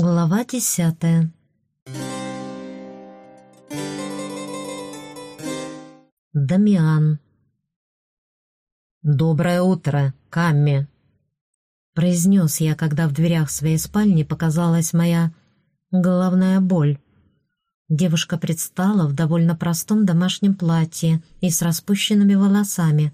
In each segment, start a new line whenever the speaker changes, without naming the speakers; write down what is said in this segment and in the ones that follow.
Глава десятая Дамиан «Доброе утро, Камми!» Произнес я, когда в дверях своей спальни показалась моя головная боль. Девушка предстала в довольно простом домашнем платье и с распущенными волосами.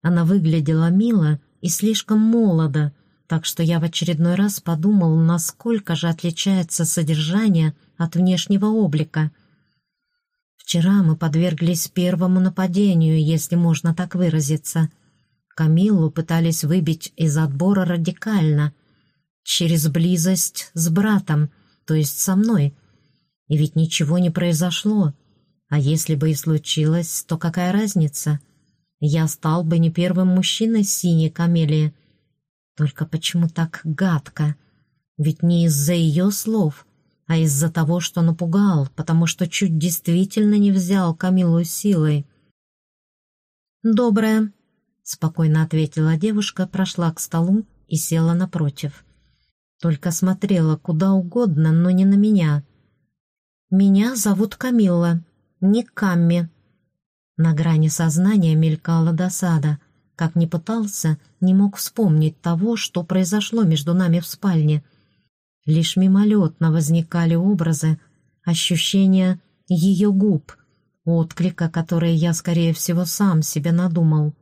Она выглядела мило и слишком молодо, так что я в очередной раз подумал, насколько же отличается содержание от внешнего облика. Вчера мы подверглись первому нападению, если можно так выразиться. Камиллу пытались выбить из отбора радикально, через близость с братом, то есть со мной. И ведь ничего не произошло. А если бы и случилось, то какая разница? Я стал бы не первым мужчиной синей камелии, только почему так гадко? Ведь не из-за ее слов, а из-за того, что напугал, потому что чуть действительно не взял Камилу силой. «Доброе», — спокойно ответила девушка, прошла к столу и села напротив. Только смотрела куда угодно, но не на меня. «Меня зовут Камилла, не Камми». На грани сознания мелькала досада — как ни пытался, не мог вспомнить того, что произошло между нами в спальне. Лишь мимолетно возникали образы, ощущения ее губ, отклика, который я, скорее всего, сам себе надумал.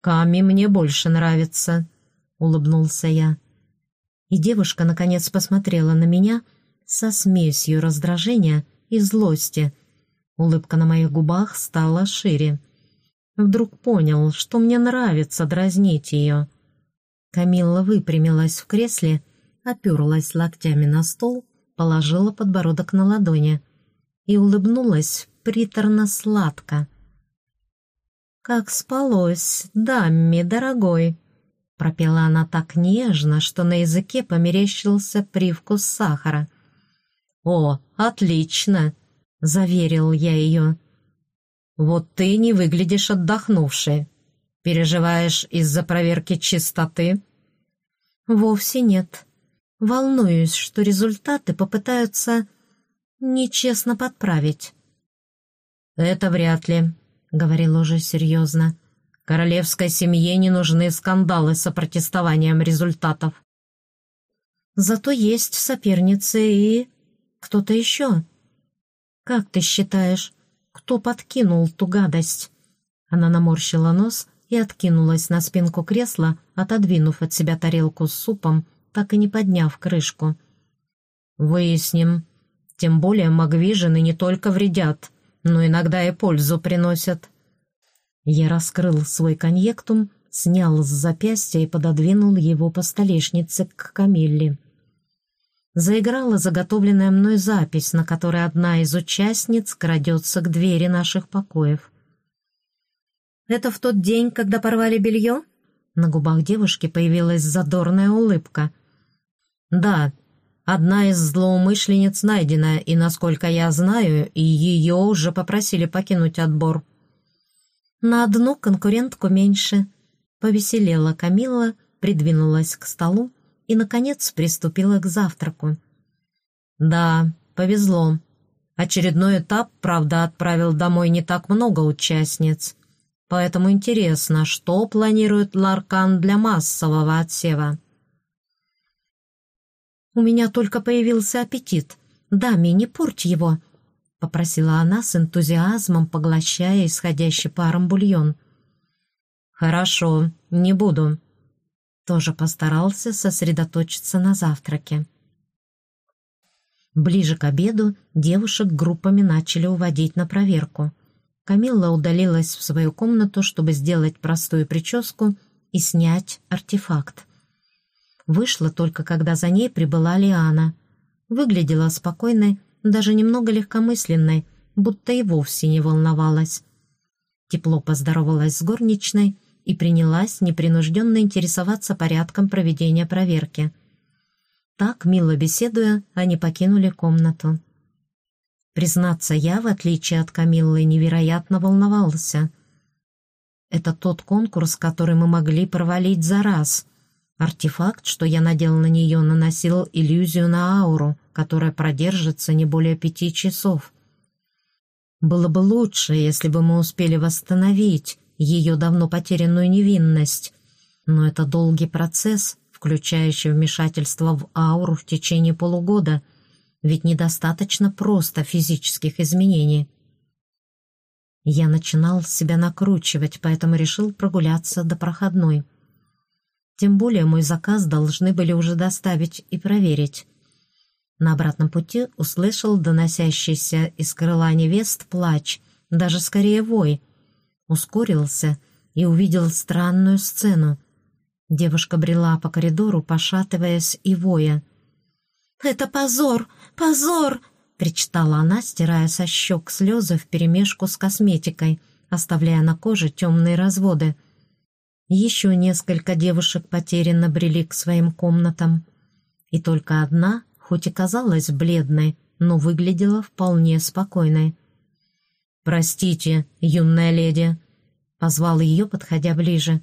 «Ками мне больше нравится», — улыбнулся я. И девушка, наконец, посмотрела на меня со смесью раздражения и злости. Улыбка на моих губах стала шире. Вдруг понял, что мне нравится дразнить ее. Камилла выпрямилась в кресле, оперлась локтями на стол, положила подбородок на ладони и улыбнулась приторно-сладко. «Как спалось, дамми, дорогой!» Пропела она так нежно, что на языке померещился привкус сахара. «О, отлично!» — заверил я ее. «Вот ты не выглядишь отдохнувшей. Переживаешь из-за проверки чистоты?» «Вовсе нет. Волнуюсь, что результаты попытаются нечестно подправить». «Это вряд ли», — говорил уже серьезно. «Королевской семье не нужны скандалы с опротестованием результатов». «Зато есть соперницы и кто-то еще. Как ты считаешь, кто подкинул ту гадость?» Она наморщила нос и откинулась на спинку кресла, отодвинув от себя тарелку с супом, так и не подняв крышку. «Выясним. Тем более магвижины не только вредят, но иногда и пользу приносят». Я раскрыл свой конъектум, снял с запястья и пододвинул его по столешнице к Камилле заиграла заготовленная мной запись, на которой одна из участниц крадется к двери наших покоев. «Это в тот день, когда порвали белье?» На губах девушки появилась задорная улыбка. «Да, одна из злоумышленниц найдена, и, насколько я знаю, и ее уже попросили покинуть отбор». «На одну конкурентку меньше», — повеселела Камилла, придвинулась к столу, и, наконец, приступила к завтраку. «Да, повезло. Очередной этап, правда, отправил домой не так много участниц. Поэтому интересно, что планирует Ларкан для массового отсева?» «У меня только появился аппетит. Дами, не порть его», — попросила она с энтузиазмом, поглощая исходящий паром бульон. «Хорошо, не буду», тоже постарался сосредоточиться на завтраке. Ближе к обеду девушек группами начали уводить на проверку. Камилла удалилась в свою комнату, чтобы сделать простую прическу и снять артефакт. Вышла только, когда за ней прибыла Лиана. Выглядела спокойной, даже немного легкомысленной, будто и вовсе не волновалась. Тепло поздоровалась с горничной — и принялась непринужденно интересоваться порядком проведения проверки. Так, мило беседуя, они покинули комнату. Признаться, я, в отличие от Камиллы, невероятно волновался. Это тот конкурс, который мы могли провалить за раз. Артефакт, что я надел на нее, наносил иллюзию на ауру, которая продержится не более пяти часов. Было бы лучше, если бы мы успели восстановить ее давно потерянную невинность, но это долгий процесс, включающий вмешательство в ауру в течение полугода, ведь недостаточно просто физических изменений. Я начинал себя накручивать, поэтому решил прогуляться до проходной. Тем более мой заказ должны были уже доставить и проверить. На обратном пути услышал доносящийся из крыла невест плач, даже скорее вой. Ускорился и увидел странную сцену. Девушка брела по коридору, пошатываясь и воя. «Это позор! Позор!» — причитала она, стирая со щек слезы вперемешку с косметикой, оставляя на коже темные разводы — еще несколько девушек потерянно брели к своим комнатам. И только одна, хоть и казалась бледной, но выглядела вполне спокойной. «Простите, юная леди», — позвал ее, подходя ближе.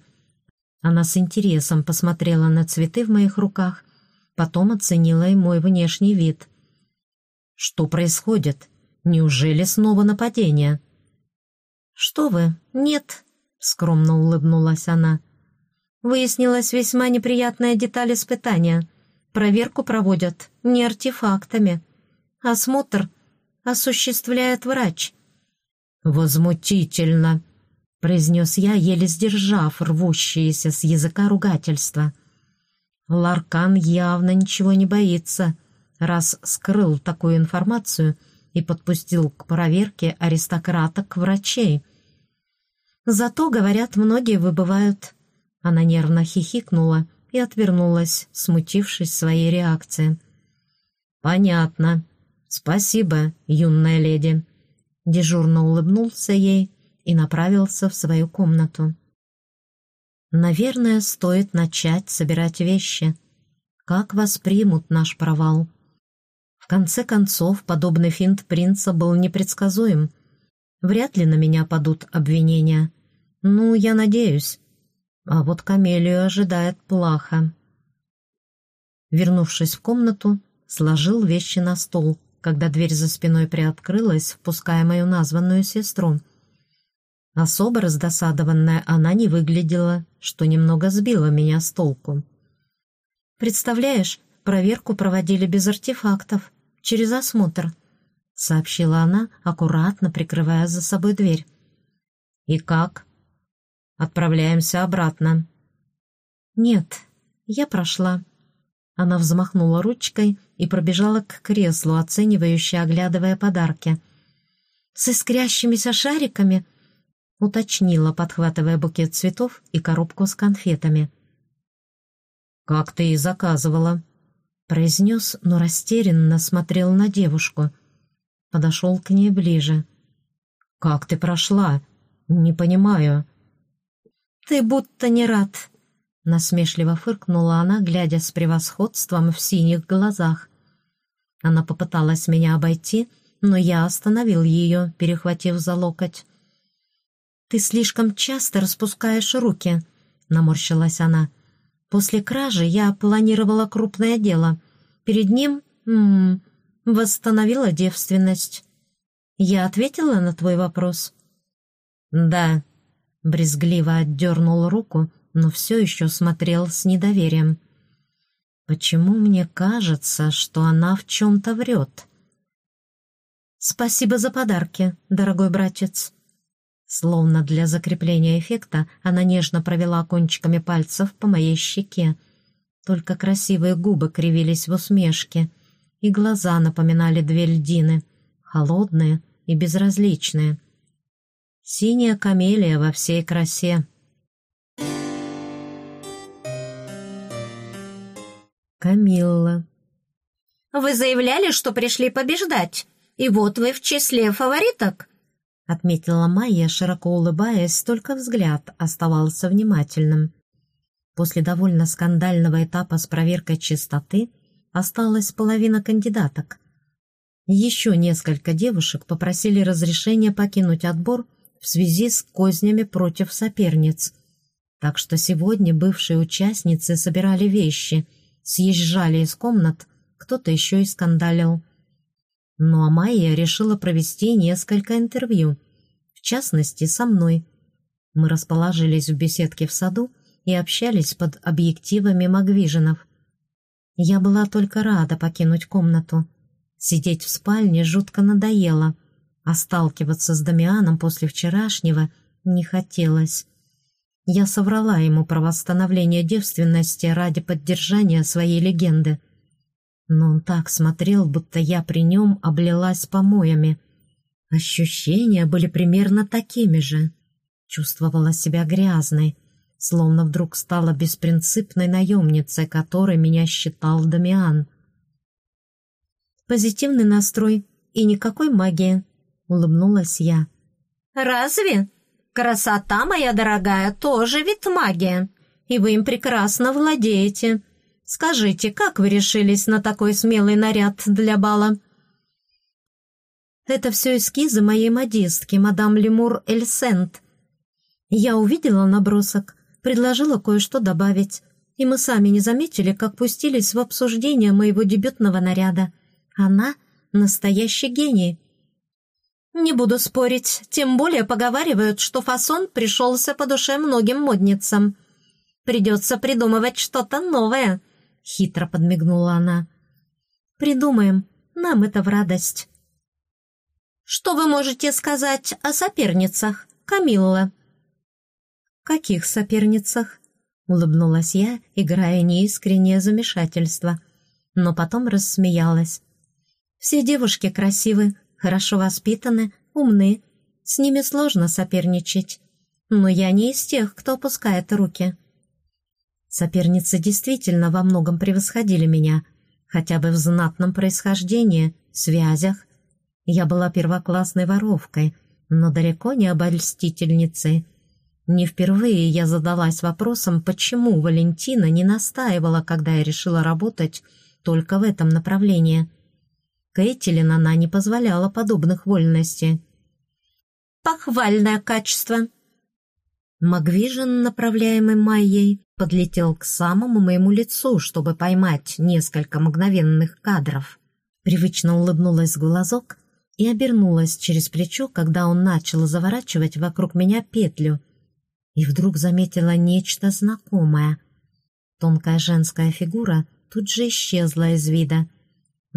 Она с интересом посмотрела на цветы в моих руках, потом оценила и мой внешний вид. «Что происходит? Неужели снова нападение?» «Что вы? Нет», — скромно улыбнулась она. «Выяснилась весьма неприятная деталь испытания. Проверку проводят не артефактами. Осмотр осуществляет врач».
«Возмутительно», — произнес я, еле сдержав рвущиеся с языка ругательства. Ларкан явно ничего не боится, раз скрыл такую информацию и подпустил к проверке аристократок врачей — Зато, говорят, многие выбывают. Она нервно хихикнула и отвернулась, смутившись своей реакции. «Понятно. Спасибо, юная леди». Дежурно улыбнулся ей и направился в свою комнату. «Наверное, стоит начать собирать вещи. Как воспримут наш провал?» В конце концов, подобный финт принца был непредсказуем. Вряд ли на меня падут обвинения. «Ну, я надеюсь. А вот Камелию ожидает плохо». Вернувшись в комнату, сложил вещи на стол, когда дверь за спиной приоткрылась, впуская мою названную сестру. Особо раздосадованная она не выглядела, что немного сбило меня с толку. «Представляешь, проверку проводили без артефактов, через осмотр», — сообщила она, аккуратно прикрывая за собой дверь. «И как?» Отправляемся обратно». «Нет, я прошла». Она взмахнула ручкой и пробежала к креслу, оценивающе оглядывая подарки. «С искрящимися шариками?» — уточнила, подхватывая букет цветов и коробку с конфетами. «Как ты и заказывала», — произнес, но растерянно смотрел на девушку. Подошел к ней ближе. «Как ты прошла? Не понимаю».
«Ты будто не рад», — насмешливо фыркнула она, глядя с превосходством в синих глазах. Она попыталась меня обойти, но я остановил ее, перехватив за локоть. «Ты слишком часто распускаешь руки», — наморщилась она. «После кражи я планировала крупное дело. Перед ним м -м, восстановила девственность. Я ответила на твой вопрос?»
«Да», Брезгливо отдернул руку, но все еще смотрел с недоверием. «Почему мне кажется, что она в чем-то врет?»
«Спасибо за подарки, дорогой братец». Словно для закрепления эффекта она нежно провела кончиками пальцев по моей щеке. Только красивые губы кривились в усмешке, и глаза напоминали две льдины, холодные и безразличные. Синяя камелия во всей красе. Камилла.
«Вы заявляли, что пришли побеждать, и вот вы в числе фавориток»,
отметила Майя, широко улыбаясь, только взгляд оставался внимательным. После довольно скандального этапа с проверкой чистоты осталась половина кандидаток. Еще несколько девушек попросили разрешения покинуть отбор в связи с кознями против соперниц.
Так что сегодня бывшие участницы собирали вещи, съезжали из комнат, кто-то еще и скандалил. Ну а Майя решила провести несколько интервью, в частности, со мной. Мы расположились в беседке в саду и общались под объективами Магвижинов. Я была только рада покинуть комнату. Сидеть в спальне жутко надоело, а сталкиваться с Дамианом после вчерашнего не хотелось. Я соврала ему про восстановление девственности ради поддержания своей легенды. Но он так смотрел, будто я при нем облилась помоями. Ощущения были примерно такими же. Чувствовала себя грязной, словно вдруг стала беспринципной наемницей, которой меня считал Дамиан. «Позитивный настрой и никакой магии», — улыбнулась я.
«Разве? Красота, моя дорогая, тоже вид магии, и вы им прекрасно владеете. Скажите, как вы решились на такой смелый наряд для бала?»
«Это все эскизы моей модистки, мадам Лемур Эльсент. Я увидела набросок, предложила кое-что добавить, и мы сами не заметили, как пустились в обсуждение моего дебютного наряда. Она — настоящий гений».
«Не буду спорить, тем более поговаривают, что фасон пришелся по душе многим модницам. Придется придумывать что-то новое», — хитро подмигнула она.
«Придумаем. Нам это в радость».
«Что вы можете сказать о соперницах, Камилла?»
«Каких соперницах?» — улыбнулась я, играя неискреннее замешательство, но потом рассмеялась. «Все девушки красивы, хорошо воспитаны, умны. С ними сложно соперничать. Но я не из тех, кто опускает руки». Соперницы действительно во многом превосходили меня, хотя бы в знатном происхождении, связях. Я была первоклассной воровкой, но далеко не обольстительницей. Не впервые я задалась вопросом, почему Валентина не настаивала, когда я решила работать только в этом направлении. Кэтлин она не позволяла подобных вольностей.
«Похвальное качество»,
Магвижен, направляемый Майей, подлетел к самому моему лицу, чтобы поймать несколько мгновенных кадров. Привычно улыбнулась в глазок и обернулась через плечо, когда он начал заворачивать вокруг меня петлю, и вдруг заметила нечто знакомое. Тонкая женская фигура тут же исчезла из вида,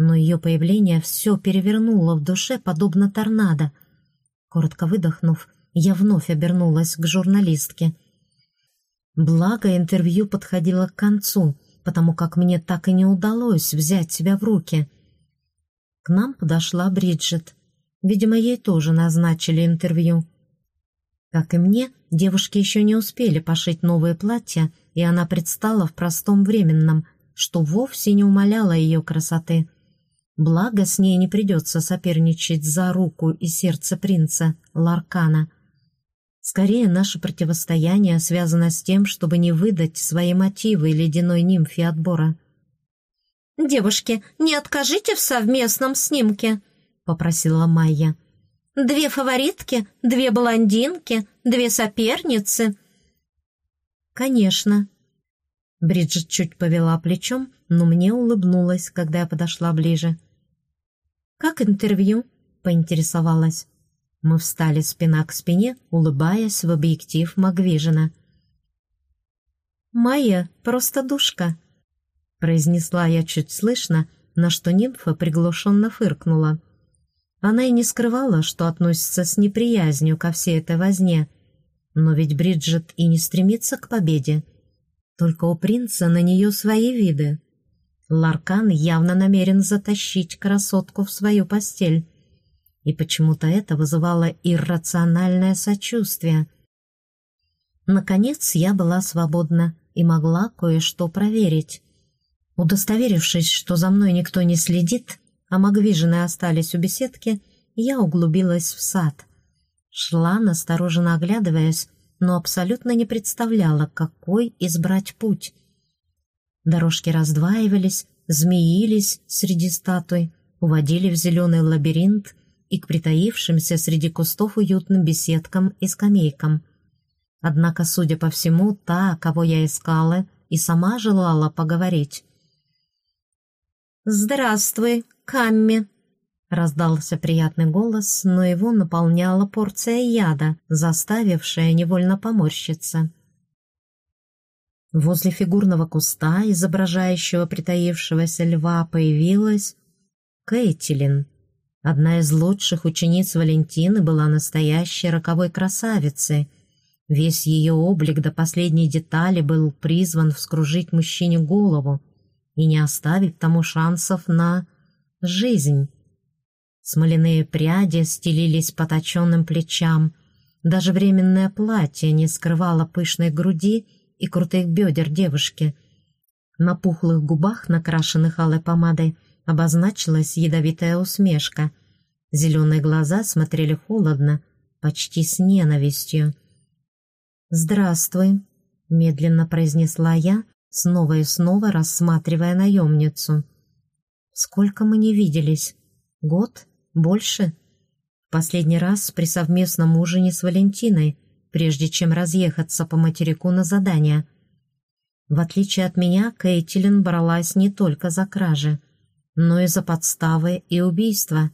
но ее появление все перевернуло в душе, подобно торнадо. Коротко выдохнув, я вновь обернулась к журналистке. Благо, интервью подходило к концу, потому как мне так и не удалось взять себя в руки. К нам подошла Бриджит. Видимо, ей тоже назначили интервью. Как и мне, девушки еще не успели пошить новые платья, и она предстала в простом временном, что вовсе не умаляло ее красоты. Благо, с ней не придется соперничать за руку и сердце принца, Ларкана — Скорее, наше противостояние связано с тем, чтобы не выдать свои мотивы ледяной нимфе отбора.
«Девушки, не откажите в совместном снимке», — попросила Майя. «Две фаворитки, две блондинки, две соперницы».
«Конечно». Бриджит чуть повела плечом, но мне улыбнулась, когда я подошла ближе. «Как интервью?» — поинтересовалась. Мы встали спина к спине, улыбаясь в объектив Магвижина. «Майя просто душка», — произнесла я чуть слышно, на что нимфа приглушенно фыркнула. Она и не скрывала, что относится с неприязнью ко всей этой возне. Но ведь Бриджит и не стремится к победе. Только у принца на нее свои виды. Ларкан явно намерен затащить красотку в свою постель и почему-то это вызывало иррациональное сочувствие. Наконец я была свободна и могла кое-что проверить. Удостоверившись, что за мной никто не следит, а магвижины остались у беседки, я углубилась в сад. Шла, настороженно оглядываясь, но абсолютно не представляла, какой избрать путь. Дорожки раздваивались, змеились среди статуй, уводили в зеленый лабиринт — и к притаившимся среди кустов уютным беседкам и скамейкам. Однако, судя по всему, та, кого я искала, и сама желала поговорить.
«Здравствуй, Камми!» Раздался приятный голос, но его наполняла порция яда, заставившая невольно поморщиться.
Возле фигурного куста, изображающего притаившегося льва, появилась Кейтилин. Одна из лучших учениц Валентины была настоящей роковой красавицей. Весь ее облик до последней детали был призван вскружить мужчине голову и не оставить тому шансов на жизнь. Смоляные пряди стелились по точенным плечам. Даже временное платье не скрывало пышной груди и крутых бедер девушки. На пухлых губах, накрашенных алой помадой, обозначилась ядовитая усмешка. Зеленые глаза смотрели холодно, почти с ненавистью. «Здравствуй», — медленно произнесла я, снова и снова рассматривая наемницу. «Сколько мы не виделись? Год?» Больше? Последний раз при совместном ужине с Валентиной, прежде чем разъехаться по материку на задание. В отличие от меня, Кейтилин бралась не только за кражи, но и за подставы и убийства.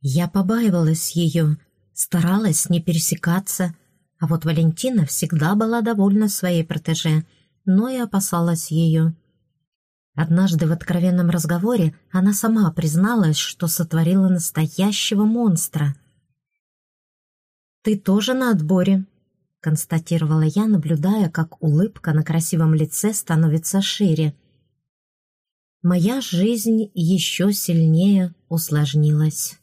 Я побаивалась ее, старалась не пересекаться, а вот Валентина всегда была довольна своей протеже, но и опасалась ее. Однажды в откровенном разговоре она сама призналась, что сотворила настоящего монстра. «Ты тоже на отборе», — констатировала я, наблюдая, как улыбка на красивом лице становится шире. Моя жизнь еще сильнее усложнилась.